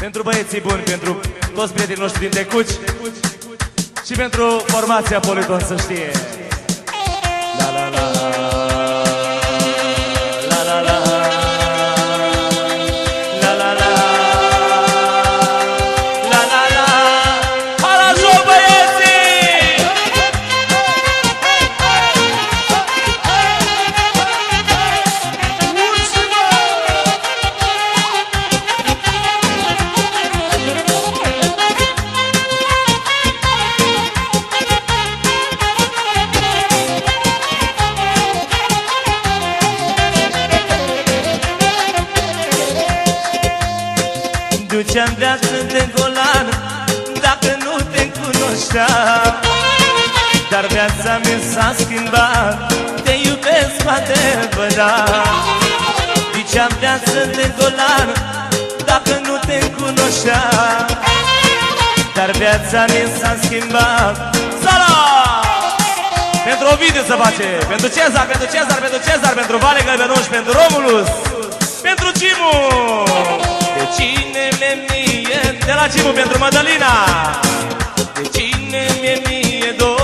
Pentru băieții buni, pentru toți prietenii noștri din Tecuci și pentru formația Politon să știe. La la la Duceam viață de golan Dacă nu te cunoșteam Dar viața mea s-a schimbat Te iubesc cu adevărat Duceam viață de golan Dacă nu te cunoșteam Dar viața mea s-a schimbat Salut! Pentru Ovidiu să face, pentru Cezar, pentru Cezar, pentru Cezar, pentru Vale Gălbenuș, pentru Romulus, pentru Cimu! De cine mi-e mie, de la Cimu pentru Madalina! De cine mi-e mie dor,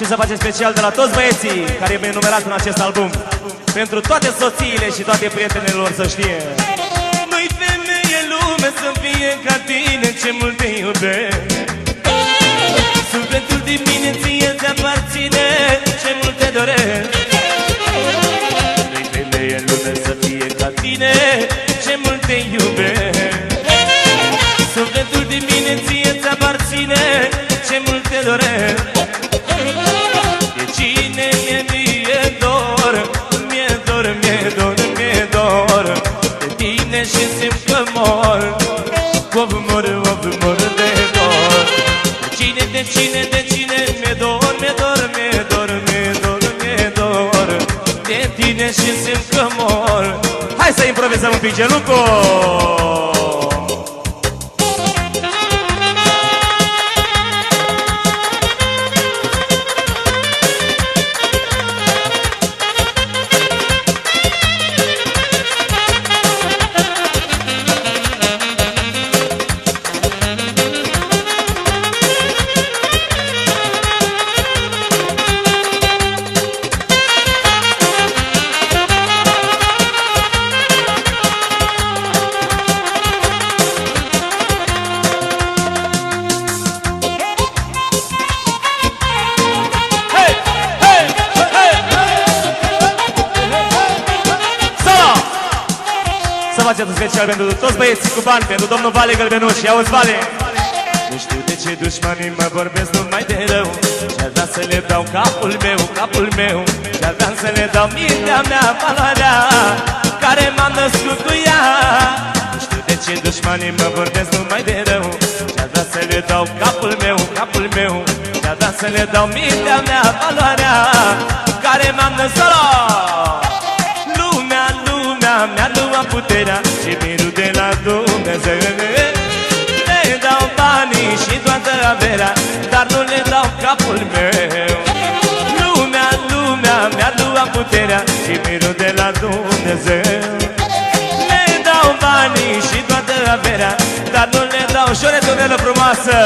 Și să facem special de la toți băieții care e numerat în acest album. Pentru toate soțiile și toate prietenele lor să știe. Nu-i femeie lume să fie ca tine ce mult te iubesc. Sufletul din mine Of mor, of mor de dor. De cine, de cine, de cine Mi-e dor, mi-e dor, mi-e dor, mi-e dor, mi-e dor. De tine și simt că mor. Hai să improvizăm un pic geluco Să faceți un special pentru toți băieții cu bani, pentru domnul Vale Gălbenuș. Ia uzi, Vale! Nu știu de ce dușmanii mă vorbesc numai de rău Și-ar vrea să le dau capul meu, capul meu Și-ar vrea să le dau mintea mea, valoarea Care m-am născut cu ea Nu știu de ce dușmanii mă vorbesc numai de rău Și-ar vrea să le dau capul meu, capul meu Și-ar vrea să le dau mintea mea, valoarea averea Dar nu le dau capul meu. Lumea, lumea mi-a luat puterea Și mirul de la Dumnezeu. Le dau banii și toată averea Dar nu le dau șoretul frumoasă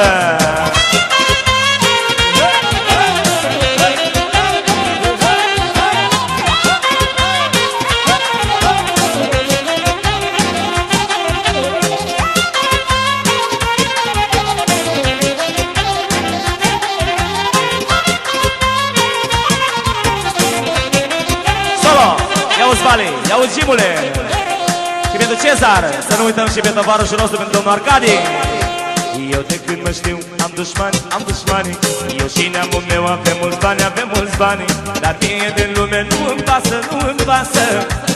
ia uzi Vale, ia uzi Jimule. Și pentru Cezar, să nu uităm și pe tovarășul nostru, pentru domnul Arcadi. Eu de când mă știu am dușmani, am dușmani. Eu și neamul meu avem mulți bani, avem mulți bani. Dar mie din lume nu îmi pasă, nu îmi pasă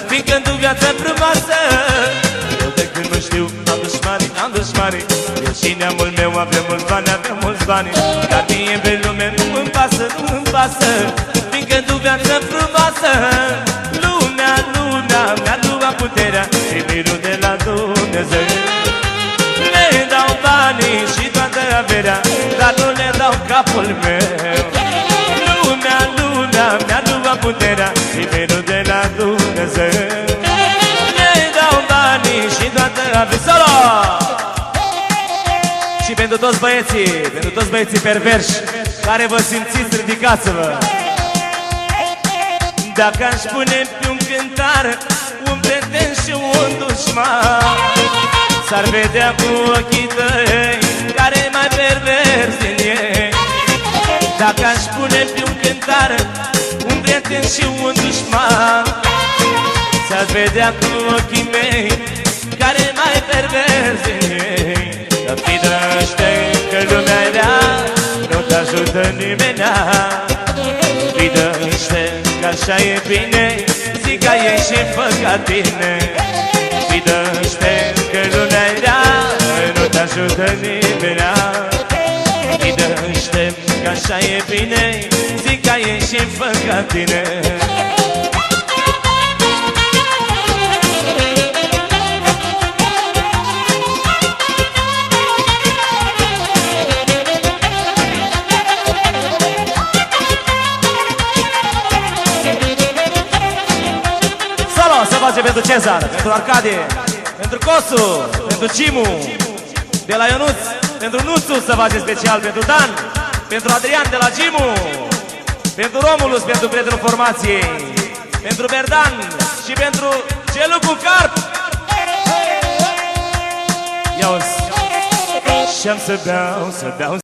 Fiindcă tu viața frumoasă Eu de când mă știu am dușmani, am dușmani. Eu și neamul meu avem mulți bani, avem mulți bani. Dar mie din lume nu îmi pasă, nu îmi pasă Fiindcă tu viața frumoasă Lumea, lumea mi-a luat puterea Și mirul de la Dumnezeu. Le dau banii și toată averea Dar nu le dau capul meu. Lumea, lumea mi-a luat puterea Și venul de la Dumnezeu. Le dau banii și toată averea. Solo! Și pentru toți băieții, pentru toți băieții perverși Care vă simțiți, ridicați-vă. Dacă aș pune pe un cântar Un prieten și un dușman S-ar vedea cu ochii tăi Care mai pervers din ei Dacă aș pune pe un cântar Un prieten și un dușman S-ar vedea cu ochii mei Care mai pervers din ei Să fii drăște că lumea rea Nu te ajută nimeni Fii drăște că așa e bine Zic ca ei și fă ca tine Fii drăște că lumea rea Nu te ajută nimeni. Fii drăște că așa e bine Zic ca ei și fă ca tine Solo se face pentru Cezar, pentru Arcadie, pentru Cosu, pentru Cimu, de la Ionuț, pentru Nuțu se face special, pentru Dan, pentru Adrian de la Cimu, pentru Romulus, pentru prietenul formației, pentru Berdan și pentru Celu cu Carp. Ia-o-ți. Și-am să beau, să beau